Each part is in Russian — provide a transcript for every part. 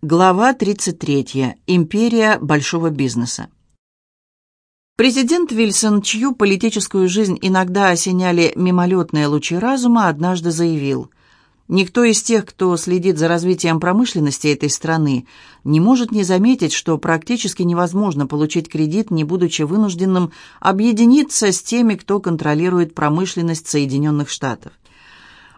Глава 33. Империя большого бизнеса. Президент Вильсон, чью политическую жизнь иногда осеняли мимолетные лучи разума, однажды заявил, «Никто из тех, кто следит за развитием промышленности этой страны, не может не заметить, что практически невозможно получить кредит, не будучи вынужденным объединиться с теми, кто контролирует промышленность Соединенных Штатов.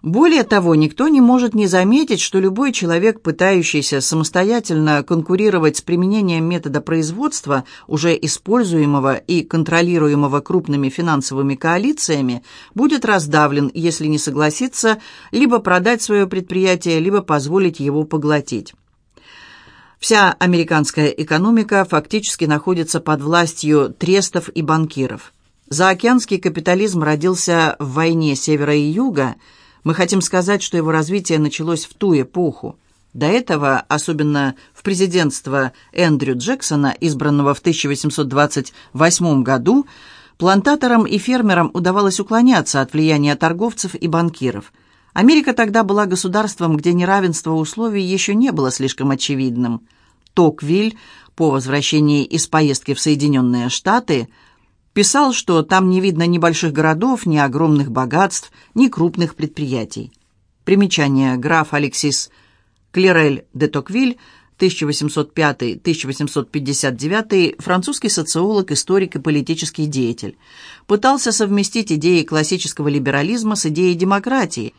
Более того, никто не может не заметить, что любой человек, пытающийся самостоятельно конкурировать с применением метода производства, уже используемого и контролируемого крупными финансовыми коалициями, будет раздавлен, если не согласится либо продать свое предприятие, либо позволить его поглотить. Вся американская экономика фактически находится под властью трестов и банкиров. Заокеанский капитализм родился в войне севера и юга – мы хотим сказать, что его развитие началось в ту эпоху. До этого, особенно в президентство Эндрю Джексона, избранного в 1828 году, плантаторам и фермерам удавалось уклоняться от влияния торговцев и банкиров. Америка тогда была государством, где неравенство условий еще не было слишком очевидным. Токвиль по возвращении из поездки в Соединенные Штаты – Писал, что там не видно ни больших городов, ни огромных богатств, ни крупных предприятий. Примечание. Граф Алексис Клерель де Токвиль, 1805-1859, французский социолог, историк и политический деятель. Пытался совместить идеи классического либерализма с идеей демократии.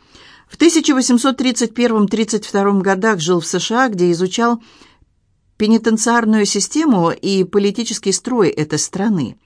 В 1831-32 годах жил в США, где изучал пенитенциарную систему и политический строй этой страны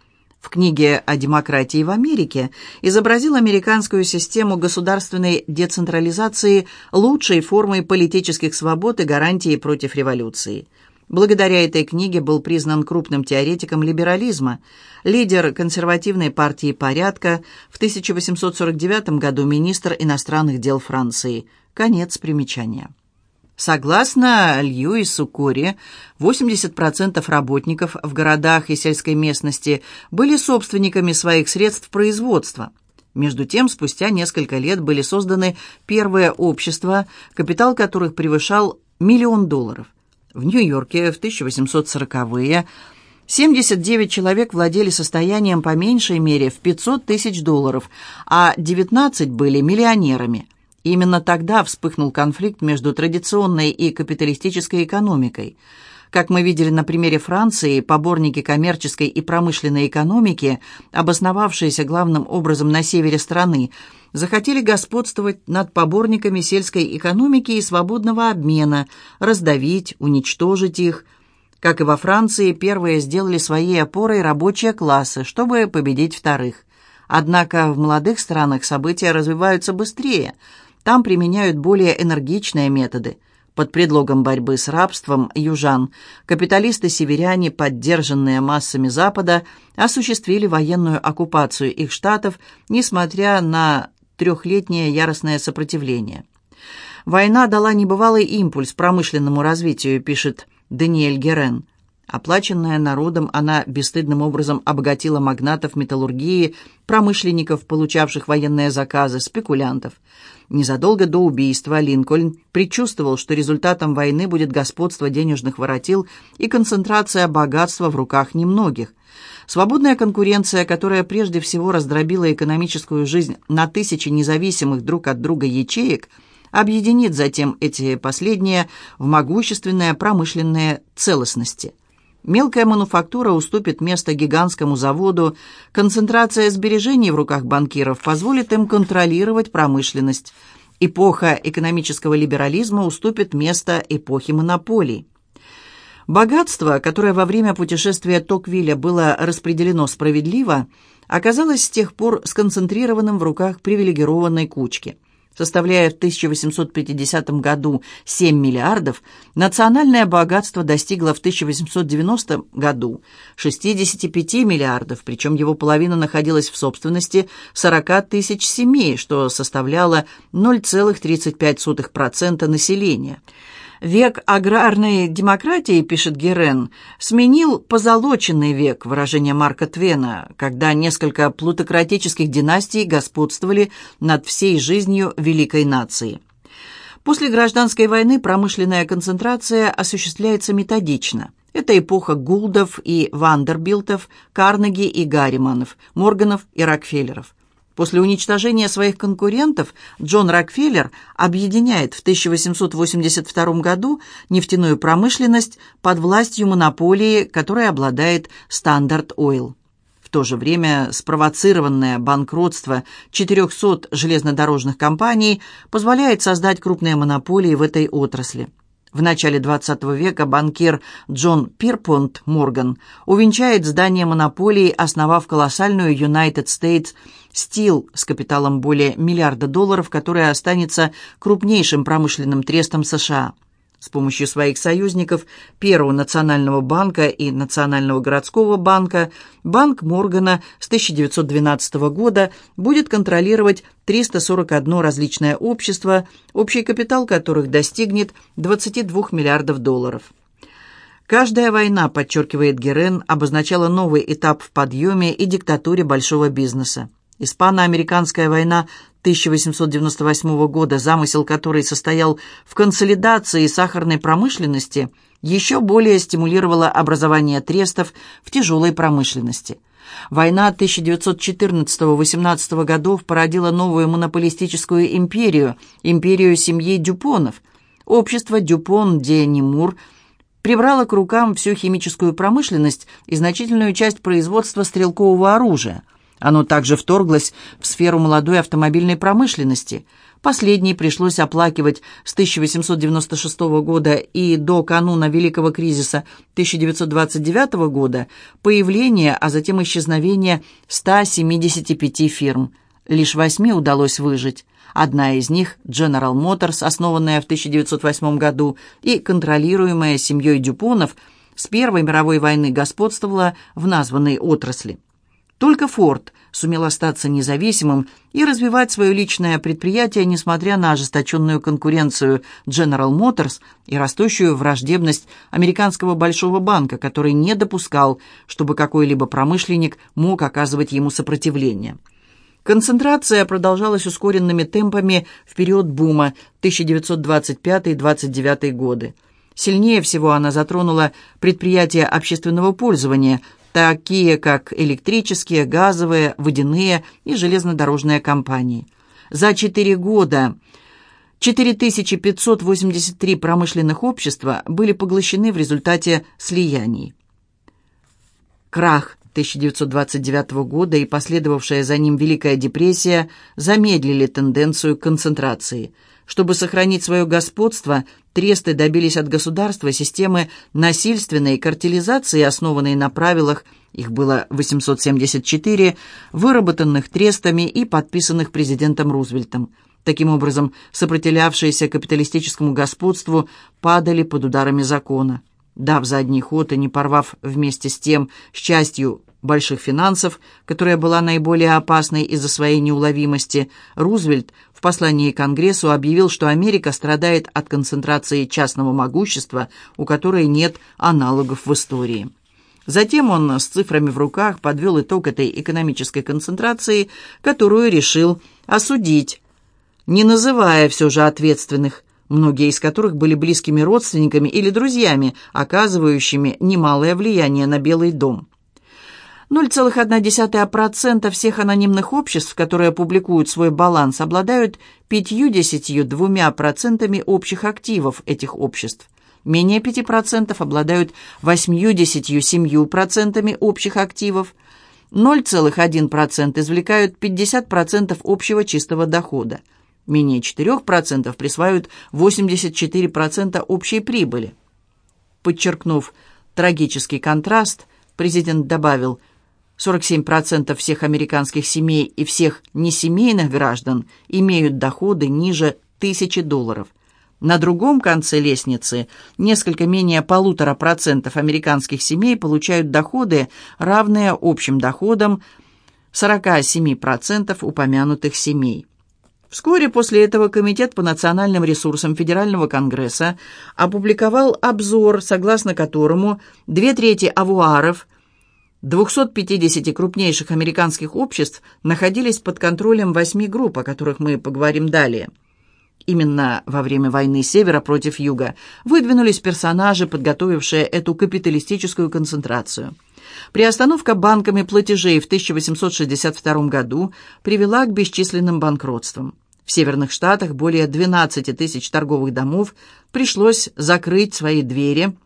в книге о демократии в Америке изобразил американскую систему государственной децентрализации лучшей формой политических свобод и гарантии против революции. Благодаря этой книге был признан крупным теоретиком либерализма, лидер консервативной партии «Порядка», в 1849 году министр иностранных дел Франции. Конец примечания. Согласно Льюису Кори, 80% работников в городах и сельской местности были собственниками своих средств производства. Между тем, спустя несколько лет были созданы первые общества, капитал которых превышал миллион долларов. В Нью-Йорке в 1840-е 79 человек владели состоянием по меньшей мере в 500 тысяч долларов, а 19 были миллионерами – Именно тогда вспыхнул конфликт между традиционной и капиталистической экономикой. Как мы видели на примере Франции, поборники коммерческой и промышленной экономики, обосновавшиеся главным образом на севере страны, захотели господствовать над поборниками сельской экономики и свободного обмена, раздавить, уничтожить их. Как и во Франции, первые сделали своей опорой рабочие классы, чтобы победить вторых. Однако в молодых странах события развиваются быстрее – там применяют более энергичные методы. Под предлогом борьбы с рабством южан капиталисты-северяне, поддержанные массами Запада, осуществили военную оккупацию их штатов, несмотря на трехлетнее яростное сопротивление. «Война дала небывалый импульс промышленному развитию», пишет Даниэль Герен. Оплаченная народом, она бесстыдным образом обогатила магнатов металлургии, промышленников, получавших военные заказы, спекулянтов. Незадолго до убийства Линкольн предчувствовал, что результатом войны будет господство денежных воротил и концентрация богатства в руках немногих. Свободная конкуренция, которая прежде всего раздробила экономическую жизнь на тысячи независимых друг от друга ячеек, объединит затем эти последние в могущественные промышленные целостности – Мелкая мануфактура уступит место гигантскому заводу, концентрация сбережений в руках банкиров позволит им контролировать промышленность. Эпоха экономического либерализма уступит место эпохе монополий. Богатство, которое во время путешествия Токвилля было распределено справедливо, оказалось с тех пор сконцентрированным в руках привилегированной кучки – составляя в 1850 году 7 миллиардов, национальное богатство достигло в 1890 году 65 миллиардов, причем его половина находилась в собственности 40 тысяч семей, что составляло 0,35% населения. Век аграрной демократии, пишет Герен, сменил позолоченный век, выражение Марка Твена, когда несколько плутократических династий господствовали над всей жизнью великой нации. После гражданской войны промышленная концентрация осуществляется методично. Это эпоха Гулдов и Вандербилтов, Карнеги и Гарриманов, Морганов и Рокфеллеров. После уничтожения своих конкурентов Джон Рокфеллер объединяет в 1882 году нефтяную промышленность под властью монополии, которой обладает Standard Oil. В то же время спровоцированное банкротство 400 железнодорожных компаний позволяет создать крупные монополии в этой отрасли. В начале XX века банкир Джон Пирпонт Морган увенчает здание монополии, основав колоссальную United States Steel с капиталом более миллиарда долларов, которая останется крупнейшим промышленным трестом США. С помощью своих союзников Первого национального банка и Национального городского банка Банк Моргана с 1912 года будет контролировать 341 различное общество, общий капитал которых достигнет 22 миллиардов долларов. Каждая война, подчеркивает Герен, обозначала новый этап в подъеме и диктатуре большого бизнеса. Испано-американская война 1898 года, замысел которой состоял в консолидации сахарной промышленности, еще более стимулировала образование трестов в тяжелой промышленности. Война 1914-18 годов породила новую монополистическую империю, империю семьи Дюпонов. Общество Дюпон-де-Немур прибрало к рукам всю химическую промышленность и значительную часть производства стрелкового оружия – оно также вторглось в сферу молодой автомобильной промышленности. Последней пришлось оплакивать с 1896 года и до кануна Великого кризиса 1929 года появление, а затем исчезновение 175 фирм. Лишь восьми удалось выжить. Одна из них, General Motors, основанная в 1908 году и контролируемая семьей Дюпонов, с Первой мировой войны господствовала в названной отрасли. Только Форд сумел остаться независимым и развивать свое личное предприятие, несмотря на ожесточенную конкуренцию General Motors и растущую враждебность американского большого банка, который не допускал, чтобы какой-либо промышленник мог оказывать ему сопротивление. Концентрация продолжалась ускоренными темпами в период бума 1925-29 годы. Сильнее всего она затронула предприятия общественного пользования, такие как электрические, газовые, водяные и железнодорожные компании. За четыре года 4583 промышленных общества были поглощены в результате слияний. Крах 1929 года и последовавшая за ним Великая депрессия замедлили тенденцию к концентрации – чтобы сохранить свое господство, тресты добились от государства системы насильственной картелизации, основанной на правилах, их было 874, выработанных трестами и подписанных президентом Рузвельтом. Таким образом, сопротивлявшиеся капиталистическому господству падали под ударами закона. Дав задний ход и не порвав вместе с тем с частью больших финансов, которая была наиболее опасной из-за своей неуловимости, Рузвельт в послании Конгрессу объявил, что Америка страдает от концентрации частного могущества, у которой нет аналогов в истории. Затем он с цифрами в руках подвел итог этой экономической концентрации, которую решил осудить, не называя все же ответственных, многие из которых были близкими родственниками или друзьями, оказывающими немалое влияние на Белый дом. 0,1% всех анонимных обществ, которые публикуют свой баланс, обладают 52% общих активов этих обществ. Менее 5% обладают 87% общих активов. 0,1% извлекают 50% общего чистого дохода. Менее 4% присваивают 84% общей прибыли. Подчеркнув трагический контраст, президент добавил – 47% всех американских семей и всех несемейных граждан имеют доходы ниже тысячи долларов. На другом конце лестницы несколько менее полутора процентов американских семей получают доходы, равные общим доходам 47% упомянутых семей. Вскоре после этого Комитет по национальным ресурсам Федерального Конгресса опубликовал обзор, согласно которому две трети авуаров – 250 крупнейших американских обществ находились под контролем восьми групп, о которых мы поговорим далее. Именно во время войны Севера против Юга выдвинулись персонажи, подготовившие эту капиталистическую концентрацию. Приостановка банками платежей в 1862 году привела к бесчисленным банкротствам. В Северных Штатах более 12 тысяч торговых домов пришлось закрыть свои двери.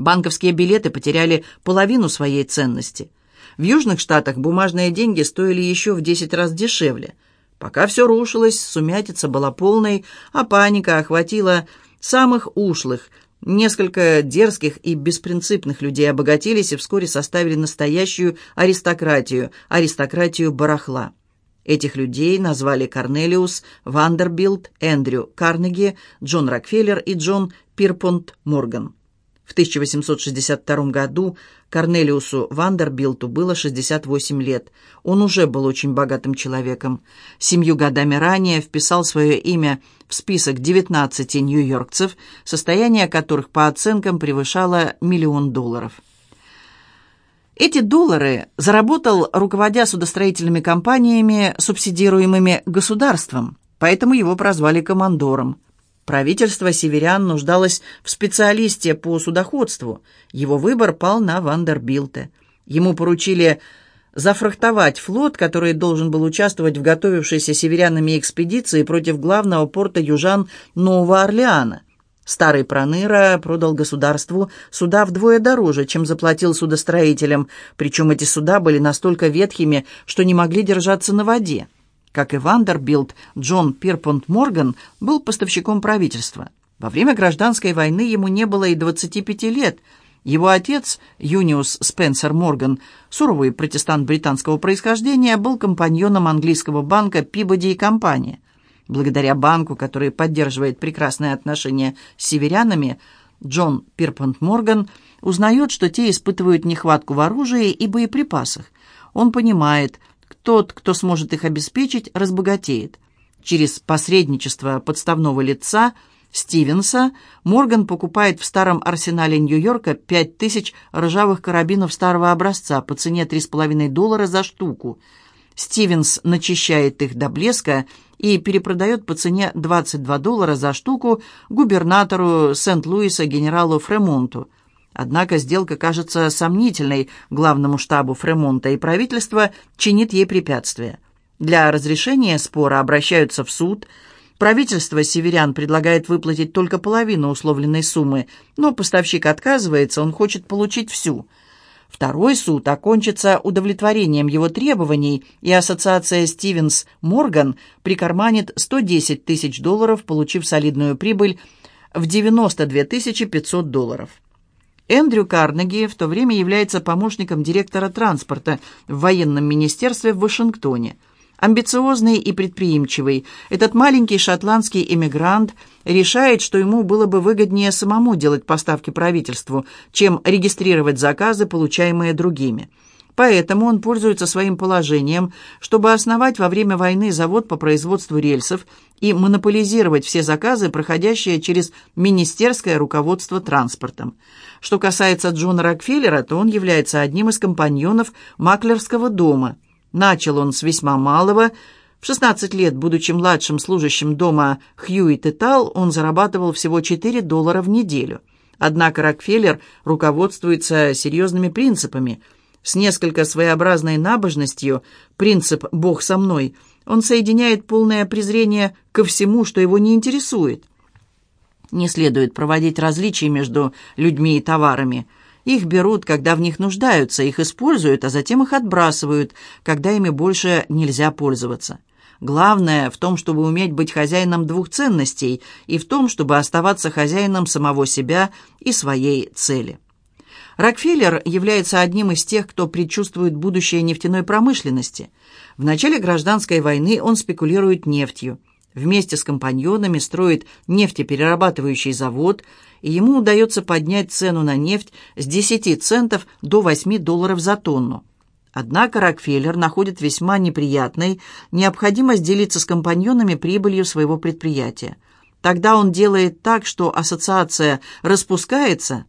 Банковские билеты потеряли половину своей ценности. В Южных Штатах бумажные деньги стоили еще в 10 раз дешевле – Пока все рушилось, сумятица была полной, а паника охватила самых ушлых. Несколько дерзких и беспринципных людей обогатились и вскоре составили настоящую аристократию, аристократию барахла. Этих людей назвали Корнелиус, Вандербилт, Эндрю Карнеги, Джон Рокфеллер и Джон Пирпонт Морган. В 1862 году Корнелиусу Вандербилту было 68 лет. Он уже был очень богатым человеком. Семью годами ранее вписал свое имя в список 19 нью-йоркцев, состояние которых по оценкам превышало миллион долларов. Эти доллары заработал, руководя судостроительными компаниями, субсидируемыми государством, поэтому его прозвали командором. Правительство северян нуждалось в специалисте по судоходству. Его выбор пал на Вандербилте. Ему поручили зафрахтовать флот, который должен был участвовать в готовившейся северянами экспедиции против главного порта южан Нового Орлеана. Старый Проныра продал государству суда вдвое дороже, чем заплатил судостроителям, причем эти суда были настолько ветхими, что не могли держаться на воде. Как и Вандербилт, Джон Пирпонт Морган был поставщиком правительства. Во время гражданской войны ему не было и 25 лет. Его отец, Юниус Спенсер Морган, суровый протестант британского происхождения, был компаньоном английского банка Пибоди и компания. Благодаря банку, который поддерживает прекрасные отношения с северянами, Джон Пирпонт Морган узнает, что те испытывают нехватку в оружии и боеприпасах. Он понимает – тот, кто сможет их обеспечить, разбогатеет. Через посредничество подставного лица Стивенса Морган покупает в старом арсенале Нью-Йорка 5000 ржавых карабинов старого образца по цене 3,5 доллара за штуку. Стивенс начищает их до блеска и перепродает по цене 22 доллара за штуку губернатору Сент-Луиса генералу Фремонту – Однако сделка кажется сомнительной главному штабу Фремонта, и правительство чинит ей препятствия. Для разрешения спора обращаются в суд. Правительство северян предлагает выплатить только половину условленной суммы, но поставщик отказывается, он хочет получить всю. Второй суд окончится удовлетворением его требований, и ассоциация Стивенс-Морган прикарманит 110 тысяч долларов, получив солидную прибыль в 92 500 долларов. Эндрю Карнеги в то время является помощником директора транспорта в военном министерстве в Вашингтоне. Амбициозный и предприимчивый, этот маленький шотландский эмигрант решает, что ему было бы выгоднее самому делать поставки правительству, чем регистрировать заказы, получаемые другими. Поэтому он пользуется своим положением, чтобы основать во время войны завод по производству рельсов и монополизировать все заказы, проходящие через министерское руководство транспортом. Что касается Джона Рокфеллера, то он является одним из компаньонов Маклерского дома. Начал он с весьма малого. В 16 лет, будучи младшим служащим дома Хьюитт и Тал, он зарабатывал всего 4 доллара в неделю. Однако Рокфеллер руководствуется серьезными принципами. С несколько своеобразной набожностью, принцип «Бог со мной», он соединяет полное презрение ко всему, что его не интересует. Не следует проводить различия между людьми и товарами. Их берут, когда в них нуждаются, их используют, а затем их отбрасывают, когда ими больше нельзя пользоваться. Главное в том, чтобы уметь быть хозяином двух ценностей и в том, чтобы оставаться хозяином самого себя и своей цели. Рокфеллер является одним из тех, кто предчувствует будущее нефтяной промышленности. В начале гражданской войны он спекулирует нефтью. Вместе с компаньонами строит нефтеперерабатывающий завод, и ему удается поднять цену на нефть с 10 центов до 8 долларов за тонну. Однако Рокфеллер находит весьма неприятной необходимость делиться с компаньонами прибылью своего предприятия. Тогда он делает так, что ассоциация распускается.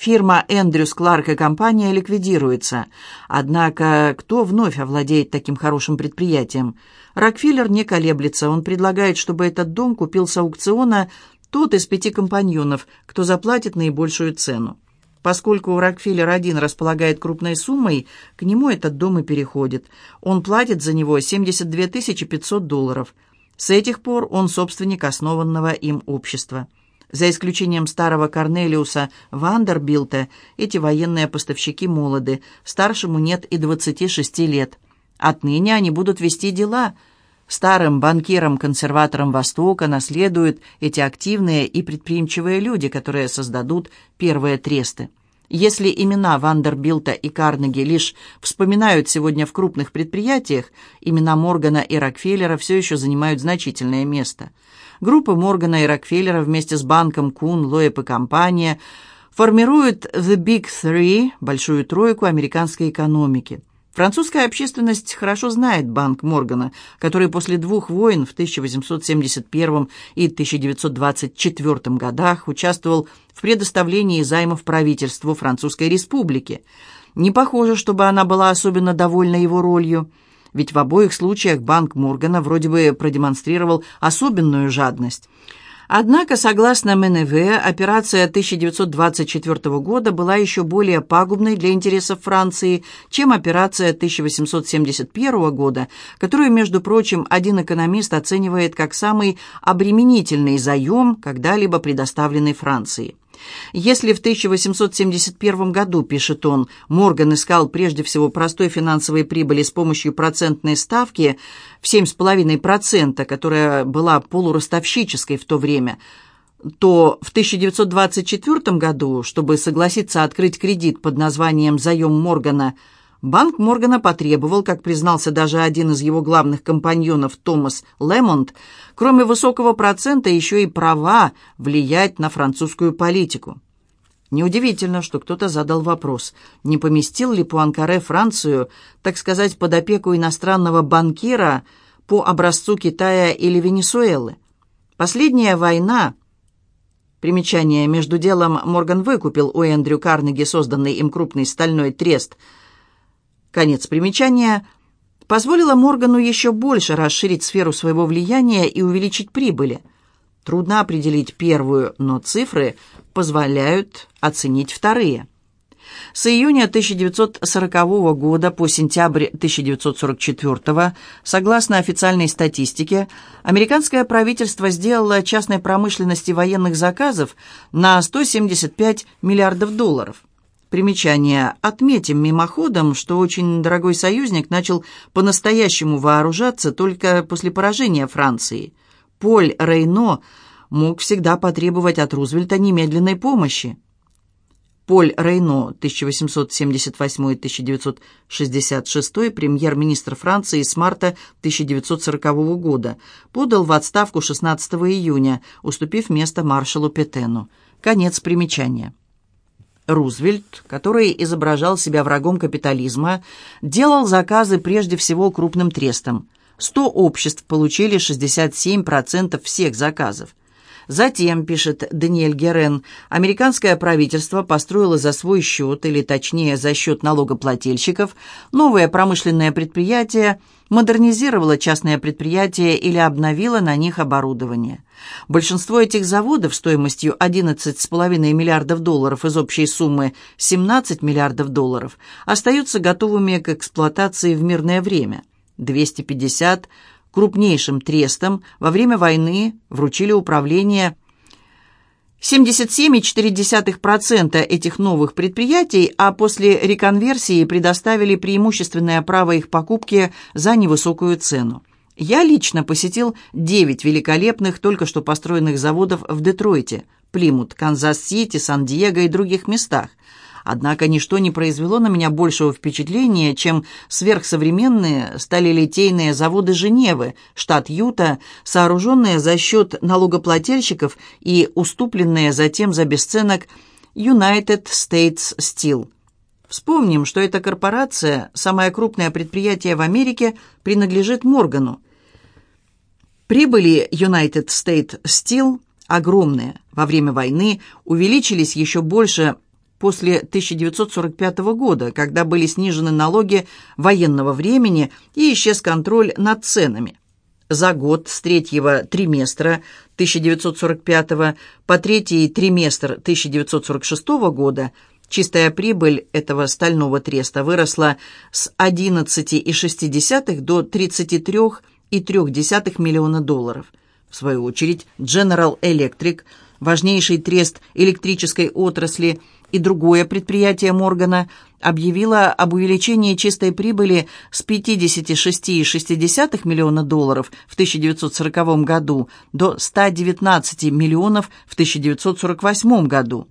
Фирма Эндрюс Кларк и компания ликвидируется. Однако кто вновь овладеет таким хорошим предприятием? Рокфеллер не колеблется. Он предлагает, чтобы этот дом купил с аукциона тот из пяти компаньонов, кто заплатит наибольшую цену. Поскольку Рокфеллер-1 располагает крупной суммой, к нему этот дом и переходит. Он платит за него 72 500 долларов. С этих пор он собственник основанного им общества. За исключением старого Корнелиуса Вандербилта, эти военные поставщики молоды, старшему нет и 26 лет. Отныне они будут вести дела. Старым банкирам-консерваторам Востока наследуют эти активные и предприимчивые люди, которые создадут первые тресты. Если имена Вандербилта и Карнеги лишь вспоминают сегодня в крупных предприятиях, имена Моргана и Рокфеллера все еще занимают значительное место – Группа Моргана и Рокфеллера вместе с банком Кун, Лоэп и компания формируют The Big Three, большую тройку американской экономики. Французская общественность хорошо знает банк Моргана, который после двух войн в 1871 и 1924 годах участвовал в предоставлении займов правительству Французской республики. Не похоже, чтобы она была особенно довольна его ролью ведь в обоих случаях банк Моргана вроде бы продемонстрировал особенную жадность. Однако, согласно МНВ, операция 1924 года была еще более пагубной для интересов Франции, чем операция 1871 года, которую, между прочим, один экономист оценивает как самый обременительный заем, когда-либо предоставленный Франции. Если в 1871 году, пишет он, Морган искал прежде всего простой финансовой прибыли с помощью процентной ставки в 7,5%, которая была полуростовщической в то время, то в 1924 году, чтобы согласиться открыть кредит под названием «Заем Моргана», Банк Моргана потребовал, как признался даже один из его главных компаньонов Томас Лемонт, кроме высокого процента еще и права влиять на французскую политику. Неудивительно, что кто-то задал вопрос, не поместил ли Пуанкаре Францию, так сказать, под опеку иностранного банкира по образцу Китая или Венесуэлы. Последняя война Примечание. Между делом Морган выкупил у Эндрю Карнеги созданный им крупный стальной трест – Конец примечания позволило Моргану еще больше расширить сферу своего влияния и увеличить прибыли. Трудно определить первую, но цифры позволяют оценить вторые. С июня 1940 года по сентябрь 1944, согласно официальной статистике, американское правительство сделало частной промышленности военных заказов на 175 миллиардов долларов. Примечание. Отметим мимоходом, что очень дорогой союзник начал по-настоящему вооружаться только после поражения Франции. Поль Рейно мог всегда потребовать от Рузвельта немедленной помощи. Поль Рейно, 1878-1966, премьер-министр Франции с марта 1940 года, подал в отставку 16 июня, уступив место маршалу Петену. Конец примечания. Рузвельт, который изображал себя врагом капитализма, делал заказы прежде всего крупным трестам. 100 обществ получили 67% всех заказов. Затем, пишет Даниэль Герен, американское правительство построило за свой счет, или точнее за счет налогоплательщиков, новое промышленное предприятие, модернизировало частное предприятие или обновило на них оборудование. Большинство этих заводов стоимостью 11,5 миллиардов долларов из общей суммы 17 миллиардов долларов остаются готовыми к эксплуатации в мирное время. 250 крупнейшим трестам во время войны вручили управление 77,4% этих новых предприятий, а после реконверсии предоставили преимущественное право их покупки за невысокую цену. Я лично посетил 9 великолепных только что построенных заводов в Детройте, Плимут, Канзас-Сити, Сан-Диего и других местах. Однако ничто не произвело на меня большего впечатления, чем сверхсовременные сталелитейные заводы Женевы, штат Юта, сооруженные за счет налогоплательщиков и уступленные затем за бесценок United States Steel. Вспомним, что эта корпорация, самое крупное предприятие в Америке, принадлежит Моргану. Прибыли United States Steel огромные. Во время войны увеличились еще больше после 1945 года, когда были снижены налоги военного времени и исчез контроль над ценами. За год с третьего триместра 1945 по третий триместр 1946 года чистая прибыль этого стального треста выросла с 11,6 до 33,3 миллиона долларов. В свою очередь, General Electric, важнейший трест электрической отрасли и другое предприятие Моргана, объявило об увеличении чистой прибыли с 56,6 миллиона долларов в 1940 году до 119 миллионов в 1948 году.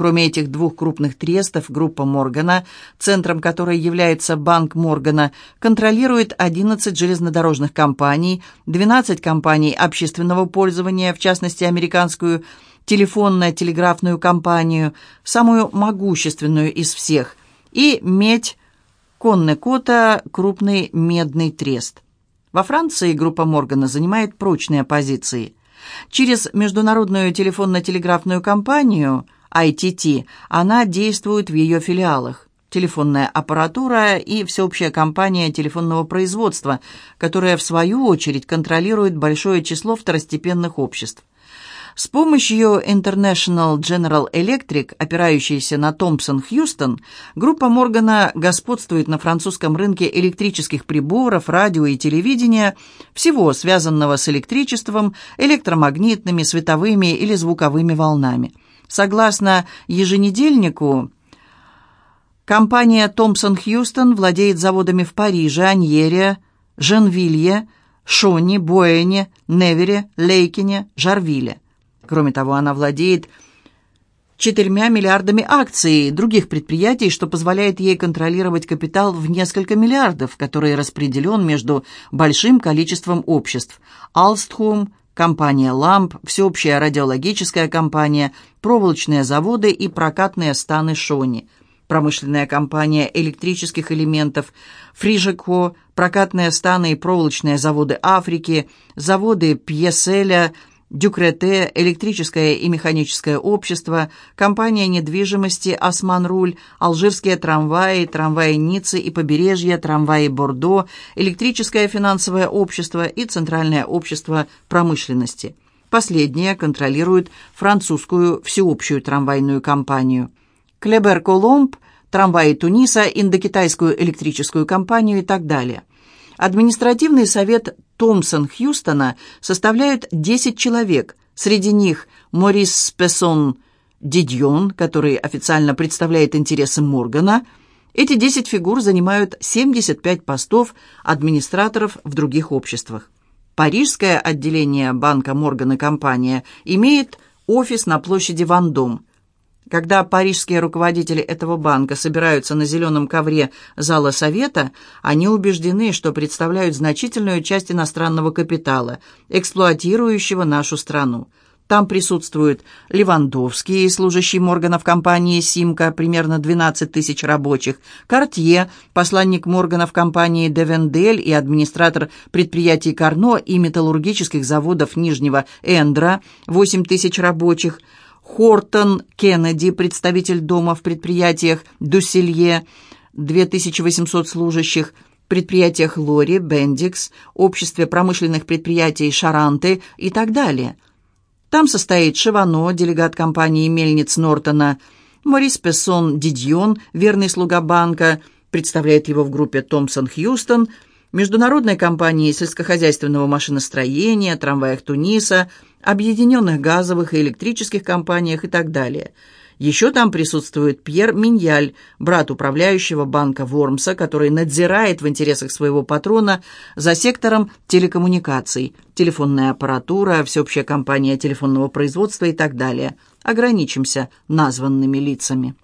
Кроме этих двух крупных трестов, группа Моргана, центром которой является Банк Моргана, контролирует 11 железнодорожных компаний, 12 компаний общественного пользования, в частности, американскую телефонно-телеграфную компанию, самую могущественную из всех, и медь Коннекота, крупный медный трест. Во Франции группа Моргана занимает прочные позиции. Через международную телефонно-телеграфную компанию – ITT, она действует в ее филиалах. Телефонная аппаратура и всеобщая компания телефонного производства, которая, в свою очередь, контролирует большое число второстепенных обществ. С помощью International General Electric, опирающейся на Thomson Houston, группа Моргана господствует на французском рынке электрических приборов, радио и телевидения, всего связанного с электричеством, электромагнитными, световыми или звуковыми волнами – Согласно еженедельнику, компания Томпсон Хьюстон владеет заводами в Париже, Аньере, Женвилье, Шоне, Боэне, Невере, Лейкине, Жарвиле. Кроме того, она владеет четырьмя миллиардами акций других предприятий, что позволяет ей контролировать капитал в несколько миллиардов, который распределен между большим количеством обществ. Alstom, компания «Ламп», всеобщая радиологическая компания, проволочные заводы и прокатные станы «Шони», промышленная компания электрических элементов «Фрижеко», прокатные станы и проволочные заводы Африки, заводы Пьеселя, Дюкрете, электрическое и механическое общество, компания недвижимости «Османруль», алжирские трамваи, трамваи Ниццы и побережья, трамваи Бордо, электрическое финансовое общество и Центральное общество промышленности. Последнее контролирует французскую всеобщую трамвайную компанию. Клебер-Коломб, трамваи Туниса, индокитайскую электрическую компанию и так далее. Административный совет Томпсон Хьюстона составляют 10 человек. Среди них Морис Спессон Дидьон, который официально представляет интересы Моргана. Эти 10 фигур занимают 75 постов администраторов в других обществах. Парижское отделение банка Морган и компания имеет офис на площади Вандом. Когда парижские руководители этого банка собираются на зеленом ковре зала совета, они убеждены, что представляют значительную часть иностранного капитала, эксплуатирующего нашу страну. Там присутствуют Левандовский, служащий Моргана в компании «Симка», примерно 12 тысяч рабочих, Картье, посланник Моргана в компании «Девендель» и администратор предприятий «Карно» и металлургических заводов Нижнего Эндра, 8 тысяч рабочих – Хортон Кеннеди, представитель дома в предприятиях Дюсселье, 2800 служащих, предприятиях Лори, Бендикс, Обществе промышленных предприятий Шаранты и так далее. Там состоит Шивано, делегат компании «Мельниц Нортона», Морис Пессон Дидьон, верный слуга банка, представляет его в группе Томпсон Хьюстон, международной компании сельскохозяйственного машиностроения, трамваях Туниса – объединенных газовых и электрических компаниях и так далее. Еще там присутствует Пьер Миньяль, брат управляющего банка Вормса, который надзирает в интересах своего патрона за сектором телекоммуникаций, телефонная аппаратура, всеобщая компания телефонного производства и так далее. Ограничимся названными лицами.